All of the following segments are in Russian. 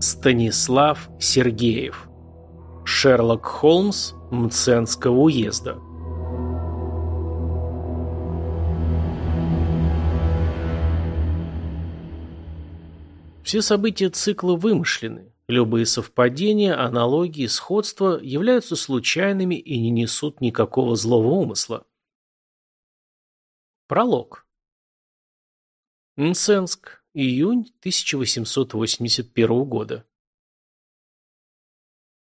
Станислав Сергеев. Шерлок Холмс Мценского уезда. Все события цикла вымышлены. Любые совпадения, аналогии, сходства являются случайными и не несут никакого злого умысла. Пролог. Мценск. Июнь 1881 года.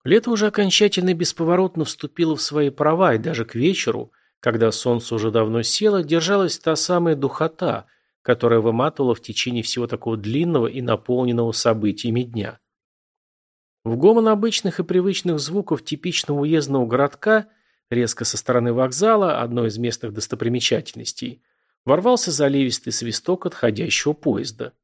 Лето уже окончательно и бесповоротно вступило в свои права, и даже к вечеру, когда солнце уже давно село, держалась та самая духота, которая выматывала в течение всего такого длинного и наполненного событиями дня. В гомон обычных и привычных звуков типичного уездного городка, резко со стороны вокзала, одной из местных достопримечательностей – ворвался заливистый свисток отходящего поезда.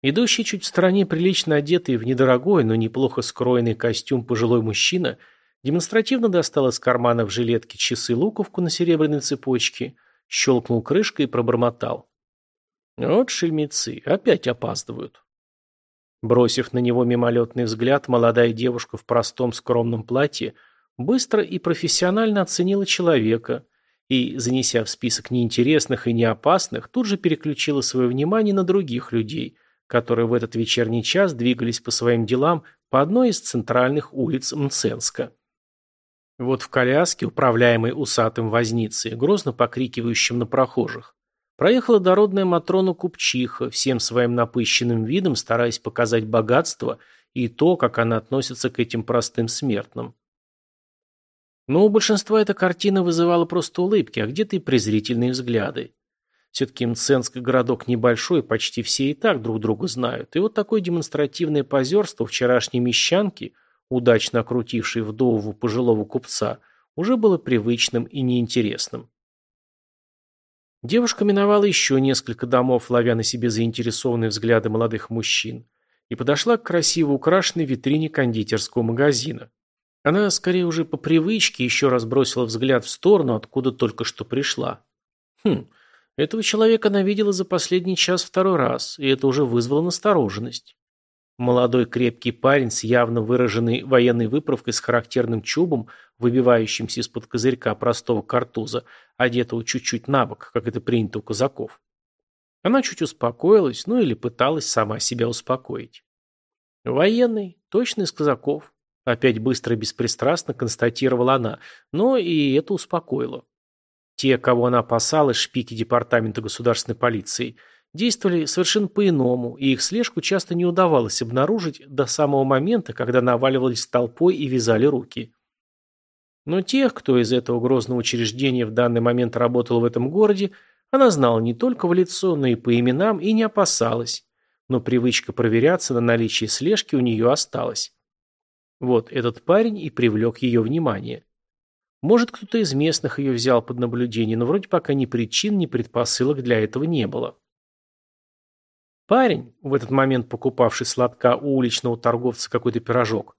Идущий чуть в стороне прилично одетый в недорогой, но неплохо скроенный костюм пожилой мужчина демонстративно достал из кармана в жилетке часы-луковку на серебряной цепочке, щелкнул крышкой и пробормотал. Вот шельмецы, опять опаздывают. Бросив на него мимолетный взгляд, молодая девушка в простом скромном платье быстро и профессионально оценила человека, и, занеся в список неинтересных и неопасных, тут же переключила свое внимание на других людей, которые в этот вечерний час двигались по своим делам по одной из центральных улиц Мценска. Вот в коляске, управляемой усатым возницей, грозно покрикивающим на прохожих, проехала дородная Матрона Купчиха, всем своим напыщенным видом стараясь показать богатство и то, как она относится к этим простым смертным. Но у большинства эта картина вызывала просто улыбки, а где-то и презрительные взгляды. Все-таки Мценск городок небольшой, почти все и так друг друга знают. И вот такое демонстративное позерство вчерашней мещанки, удачно окрутившей вдову пожилого купца, уже было привычным и неинтересным. Девушка миновала еще несколько домов, ловя на себе заинтересованные взгляды молодых мужчин, и подошла к красиво украшенной витрине кондитерского магазина. Она, скорее уже по привычке, еще раз бросила взгляд в сторону, откуда только что пришла. Хм, этого человека она видела за последний час второй раз, и это уже вызвало настороженность. Молодой крепкий парень с явно выраженной военной выправкой с характерным чубом, выбивающимся из-под козырька простого картуза, одетого чуть-чуть на бок, как это принято у казаков. Она чуть успокоилась, ну или пыталась сама себя успокоить. Военный, точно из казаков. Опять быстро и беспристрастно констатировала она, но и это успокоило. Те, кого она опасалась, шпики Департамента государственной полиции, действовали совершенно по-иному, и их слежку часто не удавалось обнаружить до самого момента, когда наваливались толпой и вязали руки. Но тех, кто из этого грозного учреждения в данный момент работал в этом городе, она знала не только в лицо, но и по именам, и не опасалась. Но привычка проверяться на наличие слежки у нее осталась. Вот этот парень и привлек ее внимание. Может, кто-то из местных ее взял под наблюдение, но вроде пока ни причин, ни предпосылок для этого не было. Парень, в этот момент покупавший сладка у уличного торговца какой-то пирожок,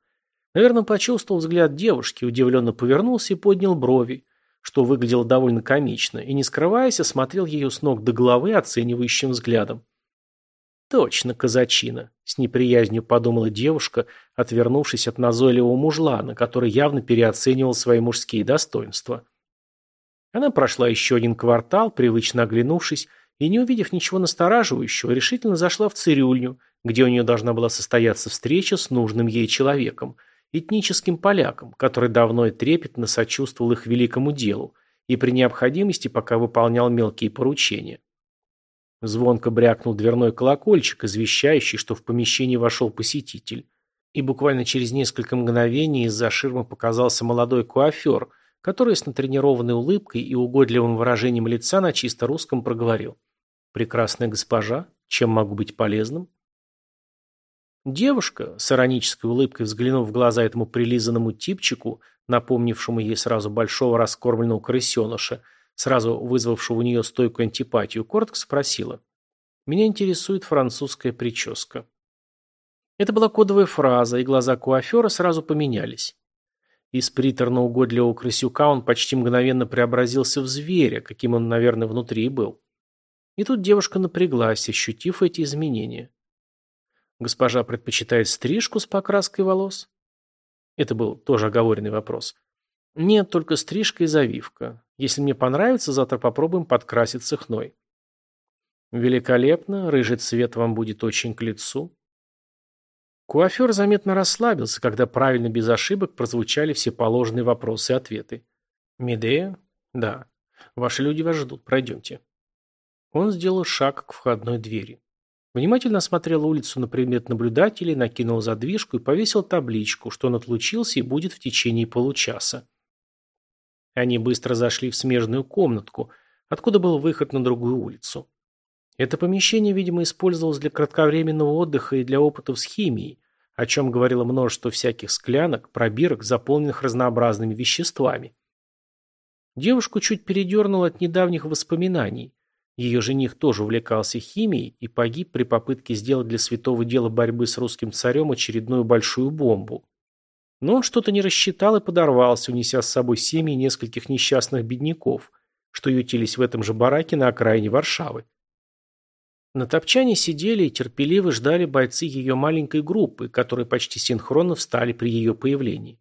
наверное, почувствовал взгляд девушки, удивленно повернулся и поднял брови, что выглядело довольно комично, и, не скрываясь, осмотрел ее с ног до головы оценивающим взглядом. Точно казачина, с неприязнью подумала девушка, отвернувшись от назойливого мужлана, который явно переоценивал свои мужские достоинства. Она прошла еще один квартал, привычно оглянувшись, и, не увидев ничего настораживающего, решительно зашла в цирюльню, где у нее должна была состояться встреча с нужным ей человеком, этническим поляком, который давно и трепетно сочувствовал их великому делу и при необходимости пока выполнял мелкие поручения. Звонко брякнул дверной колокольчик, извещающий, что в помещение вошел посетитель. И буквально через несколько мгновений из-за ширмы показался молодой куафер, который с натренированной улыбкой и угодливым выражением лица на чисто русском проговорил. «Прекрасная госпожа, чем могу быть полезным?» Девушка, с иронической улыбкой взглянув в глаза этому прилизанному типчику, напомнившему ей сразу большого раскормленного крысеныша, сразу вызвавшего у нее стойкую антипатию, коротко спросила. «Меня интересует французская прическа». Это была кодовая фраза, и глаза куафера сразу поменялись. Из приторно-угодливого крысюка он почти мгновенно преобразился в зверя, каким он, наверное, внутри был. И тут девушка напряглась, ощутив эти изменения. Госпожа предпочитает стрижку с покраской волос? Это был тоже оговоренный вопрос. Нет, только стрижка и завивка. Если мне понравится, завтра попробуем подкраситься хной. Великолепно, рыжий цвет вам будет очень к лицу. Куафер заметно расслабился, когда правильно без ошибок прозвучали все положенные вопросы и ответы. «Медея? Да. Ваши люди вас ждут. Пройдемте». Он сделал шаг к входной двери. Внимательно осмотрел улицу на предмет наблюдателей, накинул задвижку и повесил табличку, что он отлучился и будет в течение получаса. Они быстро зашли в смежную комнатку, откуда был выход на другую улицу. Это помещение, видимо, использовалось для кратковременного отдыха и для опытов с химией, о чем говорило множество всяких склянок, пробирок, заполненных разнообразными веществами. Девушку чуть передернуло от недавних воспоминаний. Ее жених тоже увлекался химией и погиб при попытке сделать для святого дела борьбы с русским царем очередную большую бомбу. Но он что-то не рассчитал и подорвался, унеся с собой семьи нескольких несчастных бедняков, что ютились в этом же бараке на окраине Варшавы. На топчане сидели и терпеливо ждали бойцы ее маленькой группы, которые почти синхронно встали при ее появлении.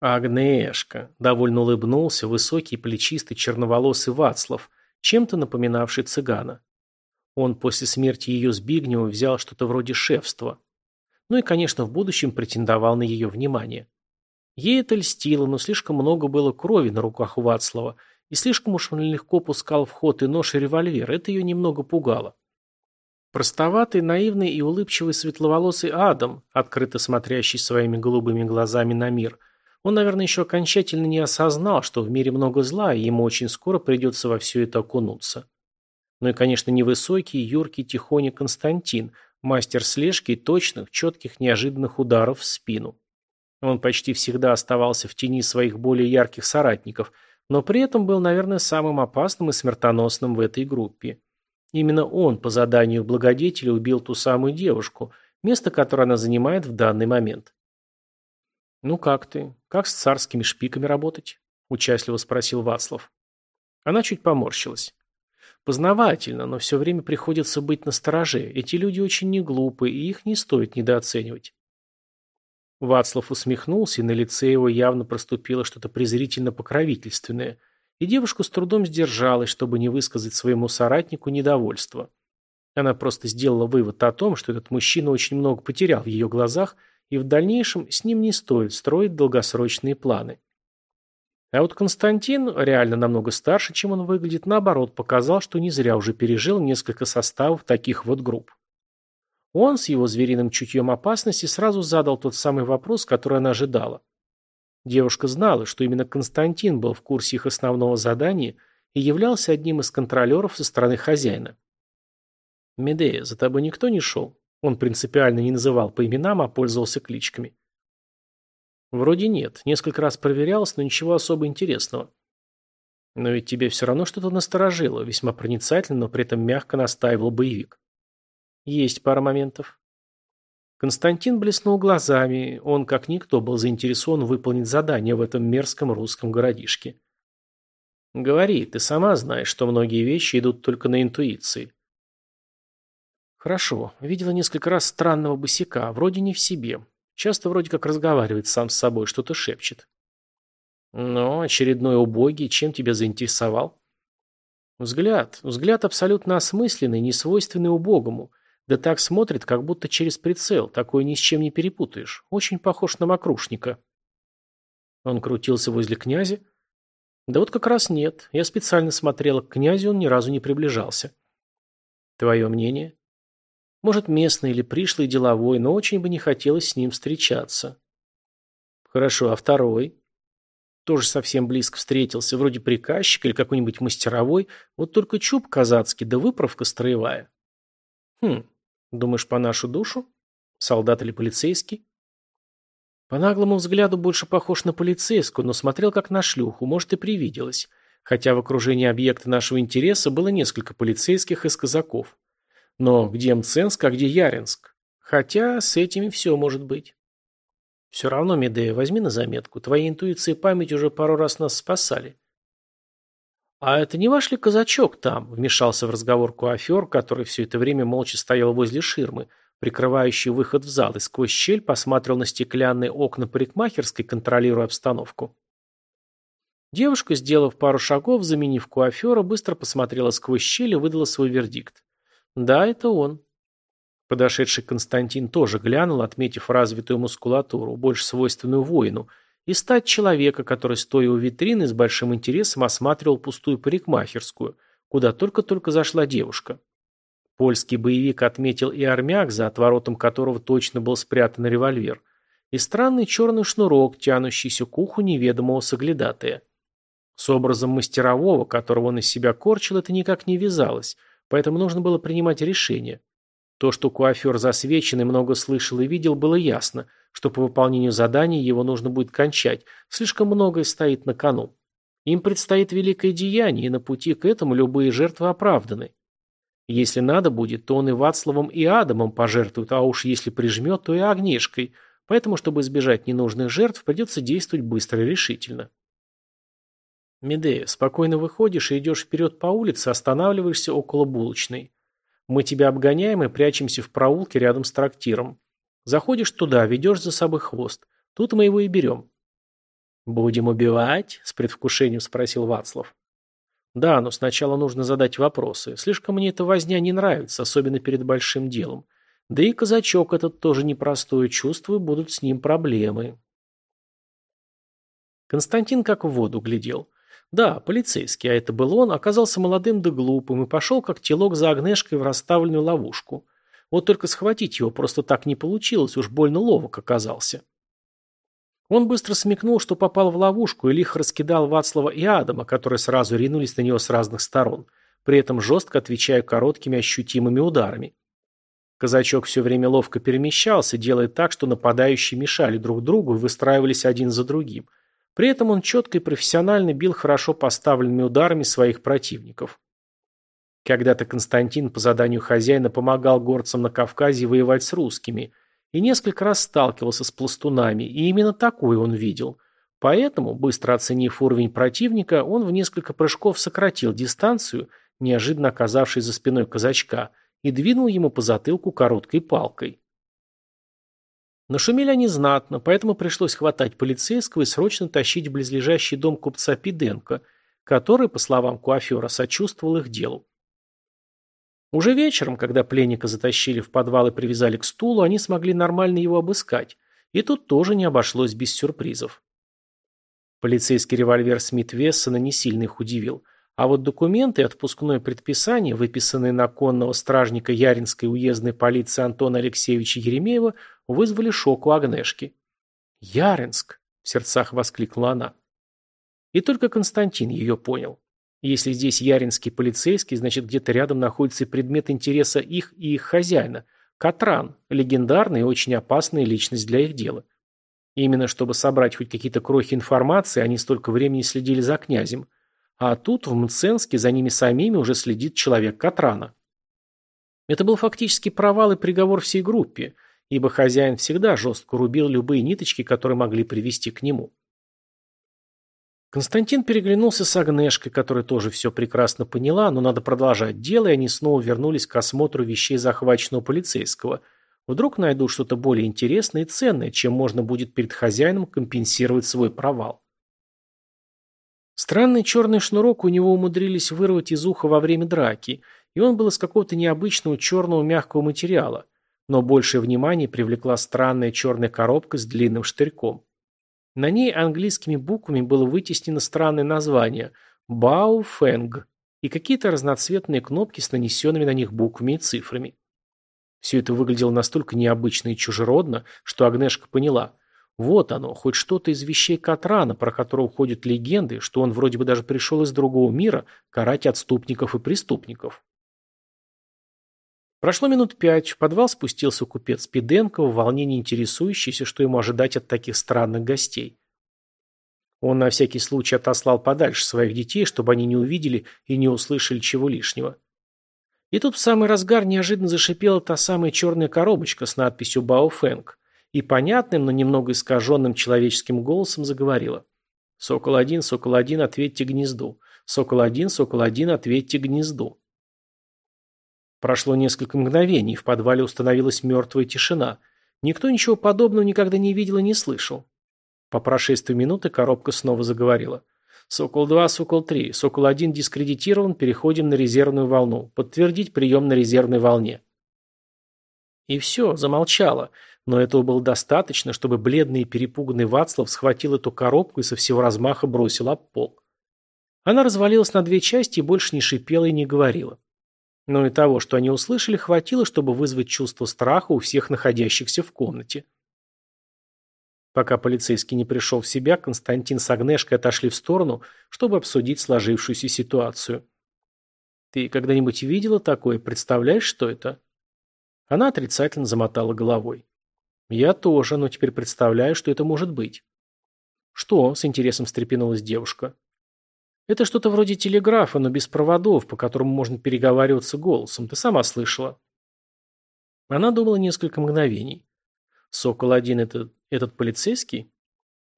Агнешка, довольно улыбнулся высокий плечистый черноволосый Вацлав, чем-то напоминавший цыгана. Он после смерти ее Збигнева взял что-то вроде шефства. Ну и, конечно, в будущем претендовал на ее внимание. Ей это льстило, но слишком много было крови на руках у Вацлава, и слишком уж он легко пускал в ход и нож, и револьвер. Это ее немного пугало. Простоватый, наивный и улыбчивый светловолосый Адам, открыто смотрящий своими голубыми глазами на мир – он, наверное, еще окончательно не осознал, что в мире много зла, и ему очень скоро придется во все это окунуться. Ну и, конечно, невысокий, юркий Тихоня Константин, мастер слежки и точных, четких, неожиданных ударов в спину. Он почти всегда оставался в тени своих более ярких соратников, но при этом был, наверное, самым опасным и смертоносным в этой группе. Именно он по заданию благодетеля убил ту самую девушку, место которое она занимает в данный момент. «Ну как ты? Как с царскими шпиками работать?» – участливо спросил Вацлав. Она чуть поморщилась. «Познавательно, но все время приходится быть настороже. Эти люди очень неглупы, и их не стоит недооценивать». Вацлав усмехнулся, и на лице его явно проступило что-то презрительно-покровительственное, и девушка с трудом сдержалась, чтобы не высказать своему соратнику недовольство. Она просто сделала вывод о том, что этот мужчина очень много потерял в ее глазах – и в дальнейшем с ним не стоит строить долгосрочные планы. А вот Константин, реально намного старше, чем он выглядит, наоборот, показал, что не зря уже пережил несколько составов таких вот групп. Он с его звериным чутьем опасности сразу задал тот самый вопрос, который она ожидала. Девушка знала, что именно Константин был в курсе их основного задания и являлся одним из контролеров со стороны хозяина. «Медея, за тобой никто не шел?» Он принципиально не называл по именам, а пользовался кличками. Вроде нет. Несколько раз проверялось, но ничего особо интересного. Но ведь тебе все равно что-то насторожило, весьма проницательно, но при этом мягко настаивал боевик. Есть пара моментов. Константин блеснул глазами, он, как никто, был заинтересован выполнить задание в этом мерзком русском городишке. Говори, ты сама знаешь, что многие вещи идут только на интуиции. Хорошо. Видела несколько раз странного босика, вроде не в себе. Часто вроде как разговаривает сам с собой, что-то шепчет. Но очередной убогий, чем тебя заинтересовал? Взгляд. Взгляд абсолютно осмысленный, не свойственный убогому. Да так смотрит, как будто через прицел. Такое ни с чем не перепутаешь. Очень похож на мокрушника. Он крутился возле князя. Да вот как раз нет. Я специально смотрела к князю, он ни разу не приближался. Твое мнение? Может, местный или пришлый деловой, но очень бы не хотелось с ним встречаться. Хорошо, а второй? Тоже совсем близко встретился, вроде приказчик или какой-нибудь мастеровой, вот только чуб казацкий, да выправка строевая. Хм, думаешь, по нашу душу? Солдат или полицейский? По наглому взгляду больше похож на полицейскую, но смотрел как на шлюху, может и привиделось. Хотя в окружении объекта нашего интереса было несколько полицейских из казаков. Но где Мценск, а где Яринск? Хотя с этими все может быть. Все равно, Медея, возьми на заметку. Твои интуиции и память уже пару раз нас спасали. «А это не ваш ли казачок там?» – вмешался в разговор Куафер, который все это время молча стоял возле ширмы, прикрывающий выход в зал, и сквозь щель посмотрел на стеклянные окна парикмахерской, контролируя обстановку. Девушка, сделав пару шагов, заменив куафера, быстро посмотрела сквозь щель и выдала свой вердикт. «Да, это он». Подошедший Константин тоже глянул, отметив развитую мускулатуру, больше свойственную воину, и стать человека, который, стоя у витрины, с большим интересом осматривал пустую парикмахерскую, куда только-только зашла девушка. Польский боевик отметил и армяк, за отворотом которого точно был спрятан револьвер, и странный черный шнурок, тянущийся к уху неведомого соглядатая. С образом мастерового, которого он из себя корчил, это никак не вязалось, поэтому нужно было принимать решение. То, что куафер засвечен и много слышал и видел, было ясно, что по выполнению заданий его нужно будет кончать, слишком многое стоит на кону. Им предстоит великое деяние, и на пути к этому любые жертвы оправданы. Если надо будет, то он и Вацлавом, и Адамом пожертвует, а уж если прижмет, то и Агнешкой. Поэтому, чтобы избежать ненужных жертв, придется действовать быстро и решительно. Медея, спокойно выходишь и идешь вперед по улице, останавливаешься около булочной. Мы тебя обгоняем и прячемся в проулке рядом с трактиром. Заходишь туда, ведешь за собой хвост. Тут мы его и берем. «Будем убивать?» – с предвкушением спросил Вацлав. Да, но сначала нужно задать вопросы. Слишком мне эта возня не нравится, особенно перед большим делом. Да и казачок этот тоже непростой, чувствую, будут с ним проблемы. Константин как в воду глядел. Да, полицейский, а это был он, оказался молодым да глупым и пошел как телок за огнешкой в расставленную ловушку. Вот только схватить его просто так не получилось, уж больно ловок оказался. Он быстро смекнул, что попал в ловушку и лихо раскидал Вацлава и Адама, которые сразу ринулись на него с разных сторон, при этом жестко отвечая короткими ощутимыми ударами. Казачок все время ловко перемещался, делая так, что нападающие мешали друг другу и выстраивались один за другим. При этом он четко и профессионально бил хорошо поставленными ударами своих противников. Когда-то Константин по заданию хозяина помогал горцам на Кавказе воевать с русскими – и несколько раз сталкивался с пластунами, и именно такой он видел. Поэтому, быстро оценив уровень противника, он в несколько прыжков сократил дистанцию, неожиданно оказавшись за спиной казачка, и двинул ему по затылку короткой палкой. Нашумели они знатно, поэтому пришлось хватать полицейского и срочно тащить в близлежащий дом купца Пиденко, который, по словам Куафера, сочувствовал их делу. Уже вечером, когда пленника затащили в подвал и привязали к стулу, они смогли нормально его обыскать. И тут тоже не обошлось без сюрпризов. Полицейский револьвер Смит Вессона не сильно их удивил. А вот документы и отпускное предписание, выписанные на конного стражника Яринской уездной полиции Антона Алексеевича Еремеева, вызвали шок у Агнешки. «Яринск!» – в сердцах воскликнула она. И только Константин ее понял. Если здесь яринский полицейский, значит где-то рядом находится предмет интереса их и их хозяина – Катран, легендарная и очень опасная личность для их дела. Именно чтобы собрать хоть какие-то крохи информации, они столько времени следили за князем. А тут, в Мценске, за ними самими уже следит человек Катрана. Это был фактически провал и приговор всей группе, ибо хозяин всегда жестко рубил любые ниточки, которые могли привести к нему. Константин переглянулся с Агнешкой, которая тоже все прекрасно поняла, но надо продолжать дело, и они снова вернулись к осмотру вещей захваченного полицейского. Вдруг найдут что-то более интересное и ценное, чем можно будет перед хозяином компенсировать свой провал. Странный черный шнурок у него умудрились вырвать из уха во время драки, и он был из какого-то необычного черного мягкого материала, но большее внимание привлекла странная черная коробка с длинным штырьком. На ней английскими буквами было вытеснено странное название «Бау Фэнг» и какие-то разноцветные кнопки с нанесенными на них буквами и цифрами. Все это выглядело настолько необычно и чужеродно, что Агнешка поняла. Вот оно, хоть что-то из вещей Катрана, про которого ходят легенды, что он вроде бы даже пришел из другого мира карать отступников и преступников. Прошло минут пять, в подвал спустился купец Пиденко, в волнении интересующийся, что ему ожидать от таких странных гостей. Он на всякий случай отослал подальше своих детей, чтобы они не увидели и не услышали чего лишнего. И тут в самый разгар неожиданно зашипела та самая черная коробочка с надписью «Баофэнг» и понятным, но немного искаженным человеческим голосом заговорила. «Сокол-1, Сокол-1, ответьте гнезду. Сокол-1, Сокол-1, ответьте гнезду». Прошло несколько мгновений, в подвале установилась мертвая тишина. Никто ничего подобного никогда не видел и не слышал. По прошествии минуты коробка снова заговорила. «Сокол-2, Сокол-3. Сокол-1 дискредитирован, переходим на резервную волну. Подтвердить прием на резервной волне». И все, замолчала. Но этого было достаточно, чтобы бледный и перепуганный Вацлав схватил эту коробку и со всего размаха бросил об пол. Она развалилась на две части и больше не шипела и не говорила. Но и того, что они услышали, хватило, чтобы вызвать чувство страха у всех находящихся в комнате. Пока полицейский не пришел в себя, Константин с Агнешкой отошли в сторону, чтобы обсудить сложившуюся ситуацию. «Ты когда-нибудь видела такое? Представляешь, что это?» Она отрицательно замотала головой. «Я тоже, но теперь представляю, что это может быть». «Что?» – с интересом встрепенулась девушка. Это что-то вроде телеграфа, но без проводов, по которому можно переговариваться голосом. Ты сама слышала. Она думала несколько мгновений. Сокол-1 это этот полицейский?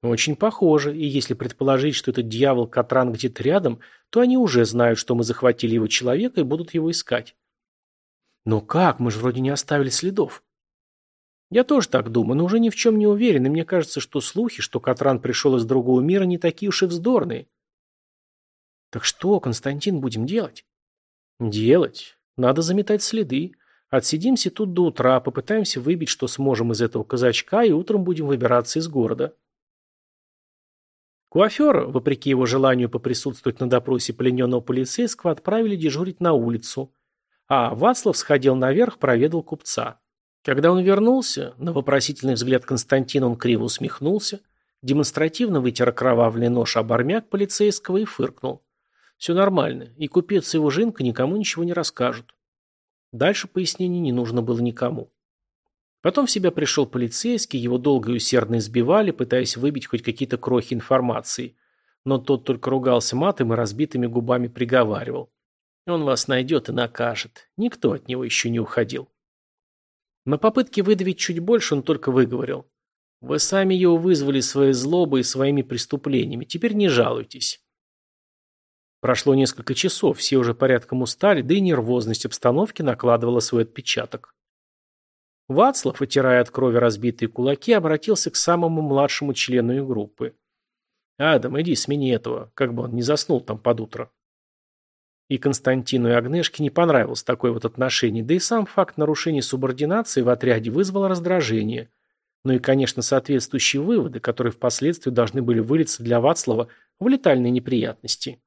Очень похоже, и если предположить, что этот дьявол Катран где-то рядом, то они уже знают, что мы захватили его человека и будут его искать. Но как? Мы же вроде не оставили следов. Я тоже так думаю, но уже ни в чем не уверен, и мне кажется, что слухи, что Катран пришел из другого мира, не такие уж и вздорные. Так что, Константин, будем делать? Делать? Надо заметать следы. Отсидимся тут до утра, попытаемся выбить, что сможем из этого казачка, и утром будем выбираться из города. Куафера, вопреки его желанию поприсутствовать на допросе плененного полицейского, отправили дежурить на улицу. А Вацлав сходил наверх, проведал купца. Когда он вернулся, на вопросительный взгляд Константина он криво усмехнулся, демонстративно вытер окровавленный нож об армяк полицейского и фыркнул. Все нормально, и купец и его жинка никому ничего не расскажут. Дальше пояснений не нужно было никому. Потом в себя пришел полицейский, его долго и усердно избивали, пытаясь выбить хоть какие-то крохи информации. Но тот только ругался матом и разбитыми губами приговаривал. Он вас найдет и накажет. Никто от него еще не уходил. На попытке выдавить чуть больше он только выговорил. Вы сами его вызвали своей злобой и своими преступлениями. Теперь не жалуйтесь. Прошло несколько часов, все уже порядком устали, да и нервозность обстановки накладывала свой отпечаток. Вацлав, отирая от крови разбитые кулаки, обратился к самому младшему члену группы. «Адам, иди, смени этого, как бы он не заснул там под утро». И Константину и Агнешке не понравилось такое вот отношение, да и сам факт нарушения субординации в отряде вызвал раздражение. Ну и, конечно, соответствующие выводы, которые впоследствии должны были вылиться для Вацлава в летальные неприятности.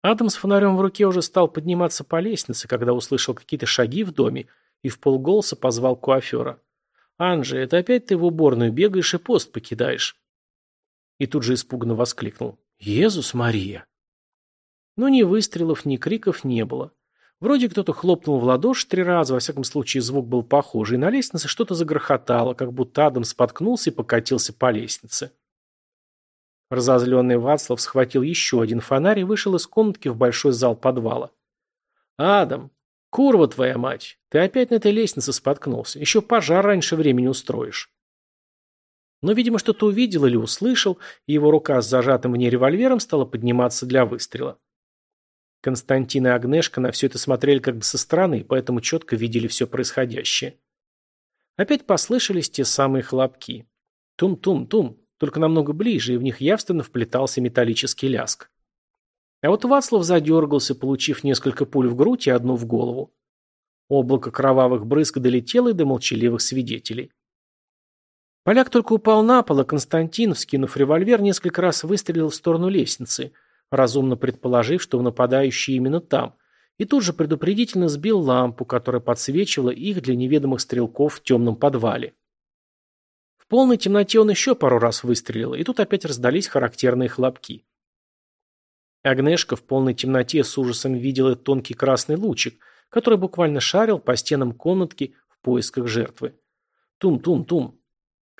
Адам с фонарем в руке уже стал подниматься по лестнице, когда услышал какие-то шаги в доме и в полголоса позвал куафера. «Анжи, это опять ты в уборную бегаешь и пост покидаешь?» И тут же испуганно воскликнул. «Иисус Мария!» Но ни выстрелов, ни криков не было. Вроде кто-то хлопнул в ладоши три раза, во всяком случае звук был похожий, и на лестнице что-то загрохотало, как будто Адам споткнулся и покатился по лестнице. Разозленный Вацлав схватил еще один фонарь и вышел из комнатки в большой зал подвала. «Адам, курва твоя мать, ты опять на этой лестнице споткнулся. Еще пожар раньше времени устроишь». Но, видимо, что-то увидел или услышал, и его рука с зажатым в ней револьвером стала подниматься для выстрела. Константин и Агнешка на все это смотрели как бы со стороны, поэтому четко видели все происходящее. Опять послышались те самые хлопки. Тум-тум-тум только намного ближе, и в них явственно вплетался металлический ляск. А вот Вацлав задергался, получив несколько пуль в грудь и одну в голову. Облако кровавых брызг долетело и до молчаливых свидетелей. Поляк только упал на пол, а Константин, вскинув револьвер, несколько раз выстрелил в сторону лестницы, разумно предположив, что нападающий именно там, и тут же предупредительно сбил лампу, которая подсвечивала их для неведомых стрелков в темном подвале полной темноте он еще пару раз выстрелил, и тут опять раздались характерные хлопки. Агнешка в полной темноте с ужасом видела тонкий красный лучик, который буквально шарил по стенам комнатки в поисках жертвы. Тум-тум-тум.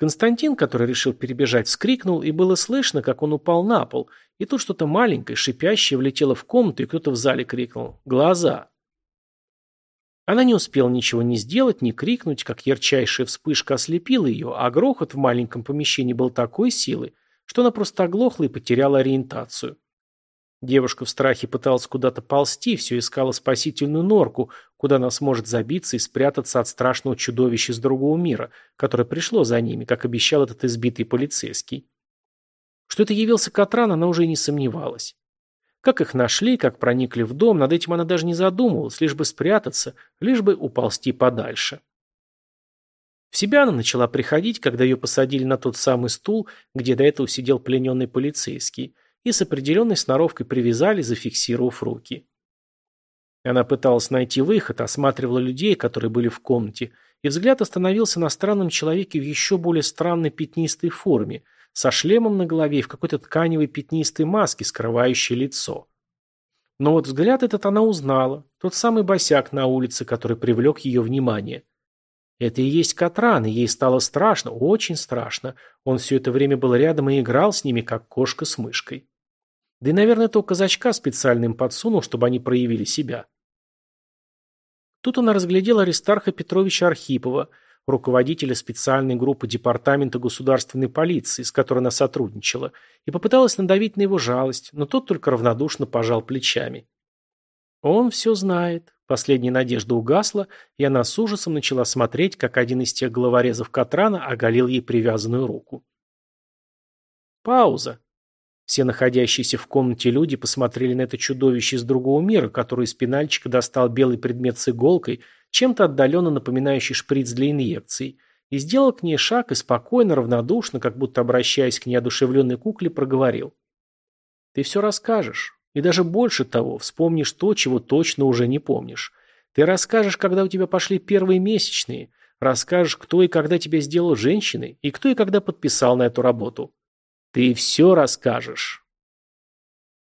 Константин, который решил перебежать, вскрикнул, и было слышно, как он упал на пол, и тут что-то маленькое, шипящее, влетело в комнату, и кто-то в зале крикнул «Глаза!». Она не успела ничего ни сделать, ни крикнуть, как ярчайшая вспышка ослепила ее, а грохот в маленьком помещении был такой силы, что она просто оглохла и потеряла ориентацию. Девушка в страхе пыталась куда-то ползти, все искала спасительную норку, куда она сможет забиться и спрятаться от страшного чудовища из другого мира, которое пришло за ними, как обещал этот избитый полицейский. Что это явился Катран, она уже и не сомневалась. Как их нашли, как проникли в дом, над этим она даже не задумывалась, лишь бы спрятаться, лишь бы уползти подальше. В себя она начала приходить, когда ее посадили на тот самый стул, где до этого сидел плененный полицейский, и с определенной сноровкой привязали, зафиксировав руки. Она пыталась найти выход, осматривала людей, которые были в комнате, и взгляд остановился на странном человеке в еще более странной пятнистой форме, со шлемом на голове и в какой-то тканевой пятнистой маске, скрывающей лицо. Но вот взгляд этот она узнала, тот самый босяк на улице, который привлек ее внимание. Это и есть Катран, и ей стало страшно, очень страшно. Он все это время был рядом и играл с ними, как кошка с мышкой. Да и, наверное, этого казачка специально им подсунул, чтобы они проявили себя. Тут она разглядела Аристарха Петровича Архипова, руководителя специальной группы Департамента государственной полиции, с которой она сотрудничала, и попыталась надавить на его жалость, но тот только равнодушно пожал плечами. Он все знает. Последняя надежда угасла, и она с ужасом начала смотреть, как один из тех головорезов Катрана оголил ей привязанную руку. Пауза. Все находящиеся в комнате люди посмотрели на это чудовище из другого мира, который из пенальчика достал белый предмет с иголкой, чем-то отдаленно напоминающий шприц для инъекций, и сделал к ней шаг и спокойно, равнодушно, как будто обращаясь к неодушевленной кукле, проговорил. «Ты все расскажешь. И даже больше того, вспомнишь то, чего точно уже не помнишь. Ты расскажешь, когда у тебя пошли первые месячные, расскажешь, кто и когда тебя сделал женщиной, и кто и когда подписал на эту работу. Ты все расскажешь.